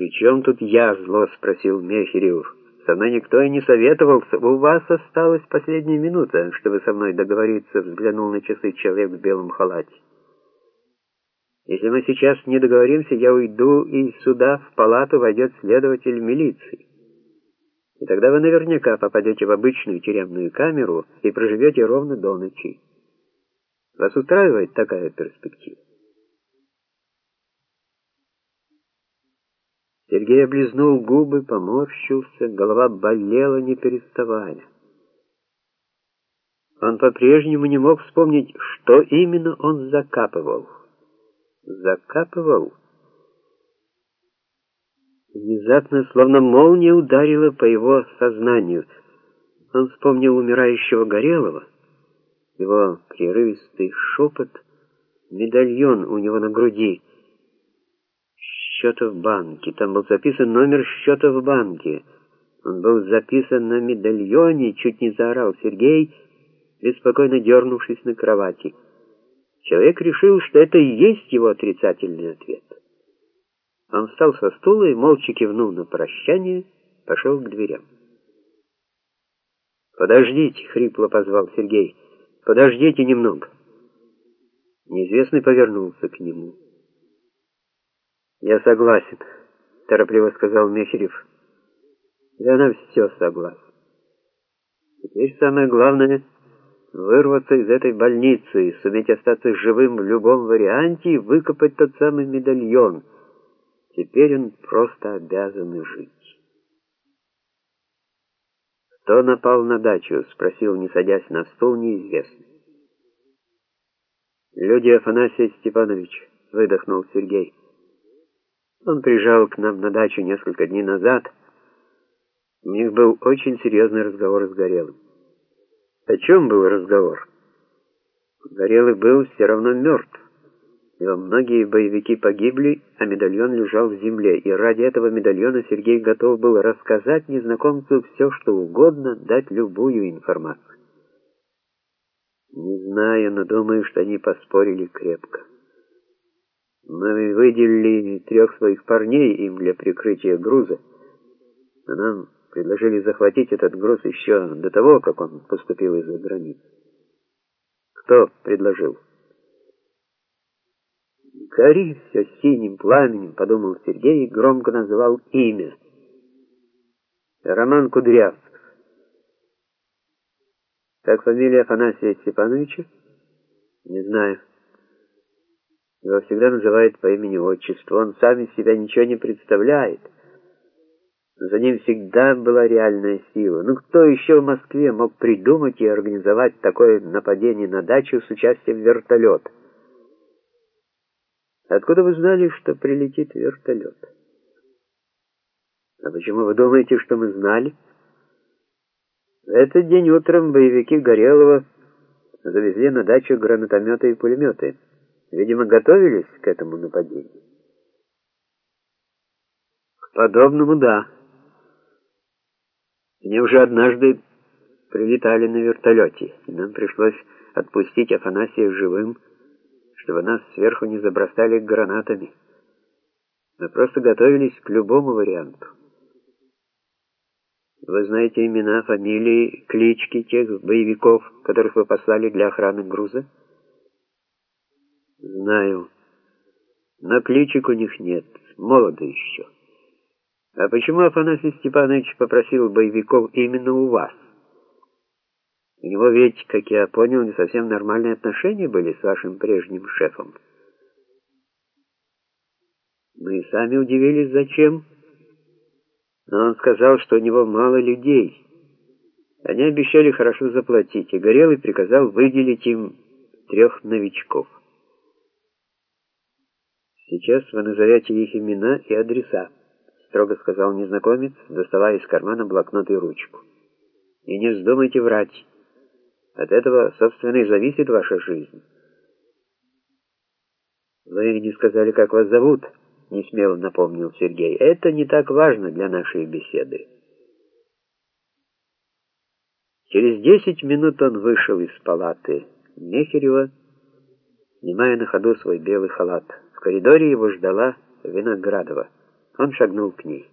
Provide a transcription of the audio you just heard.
«При чем тут я?» — зло спросил Мехерев. «Со мной никто и не советовался. У вас осталась последняя минута, чтобы со мной договориться», — взглянул на часы человек в белом халате. «Если мы сейчас не договоримся, я уйду, и сюда, в палату, войдет следователь милиции. И тогда вы наверняка попадете в обычную тюремную камеру и проживете ровно до ночи. Вас устраивает такая перспектива?» Сергей облизнул губы, поморщился, голова болела, не переставая. Он по-прежнему не мог вспомнить, что именно он закапывал. Закапывал? Внезапно, словно молния ударила по его сознанию. Он вспомнил умирающего Горелого, его прерывистый шепот, медальон у него на груди — счета в банке. Там был записан номер счета в банке. Он был записан на медальоне, чуть не заорал Сергей, беспокойно дернувшись на кровати. Человек решил, что это и есть его отрицательный ответ. Он встал со стула и, молча кивнув на прощание, пошел к дверям. «Подождите!» — хрипло позвал Сергей. «Подождите немного!» Неизвестный повернулся к нему. «Я согласен», — торопливо сказал Мехерев. «Да она все согласна. Теперь самое главное — вырваться из этой больницы, суметь остаться живым в любом варианте и выкопать тот самый медальон. Теперь он просто обязан жить». «Кто напал на дачу?» — спросил, не садясь на стул, неизвестный. «Люди Афанасия Степанович», — выдохнул Сергей. Он приезжал к нам на дачу несколько дней назад. У них был очень серьезный разговор с Горелым. О чем был разговор? Горелый был все равно мертв. Его многие боевики погибли, а медальон лежал в земле, и ради этого медальона Сергей готов был рассказать незнакомцу все, что угодно, дать любую информацию. Не знаю, но думаю, что они поспорили крепко. Мы выделили трех своих парней им для прикрытия груза, но нам предложили захватить этот груз еще до того, как он поступил из-за границы. Кто предложил? «Гори все синим пламенем», — подумал Сергей и громко назвал имя. Роман Кудрявцев. Как фамилия Афанасия Степановича? Не знаю. Его всегда называют по имени-отчеству. Он сам из себя ничего не представляет. За ним всегда была реальная сила. Ну кто еще в Москве мог придумать и организовать такое нападение на дачу с участием вертолета? Откуда вы знали, что прилетит вертолет? А почему вы думаете, что мы знали? В этот день утром боевики Горелого завезли на дачу гранатометы и пулеметы. Видимо, готовились к этому нападению. К подобному, да. Мне уже однажды прилетали на вертолете, и нам пришлось отпустить Афанасия живым, чтобы нас сверху не забросали гранатами. Мы просто готовились к любому варианту. Вы знаете имена, фамилии, клички тех боевиков, которых вы послали для охраны груза? Знаю. Но кличек у них нет. Молоды еще. А почему Афанасий Степанович попросил боевиков именно у вас? У него ведь, как я понял, не совсем нормальные отношения были с вашим прежним шефом. Мы сами удивились, зачем. Но он сказал, что у него мало людей. Они обещали хорошо заплатить, и Горелый приказал выделить им трех новичков. «Сейчас вы назовете их имена и адреса», — строго сказал незнакомец, доставая из кармана блокнот и ручку. «И не вздумайте врать. От этого, собственно, и зависит ваша жизнь». «Вы не сказали, как вас зовут?» — несмело напомнил Сергей. «Это не так важно для нашей беседы». Через десять минут он вышел из палаты Мехерева, снимая на ходу свой белый халат. В коридоре его ждала Виноградова. Он шагнул к ней.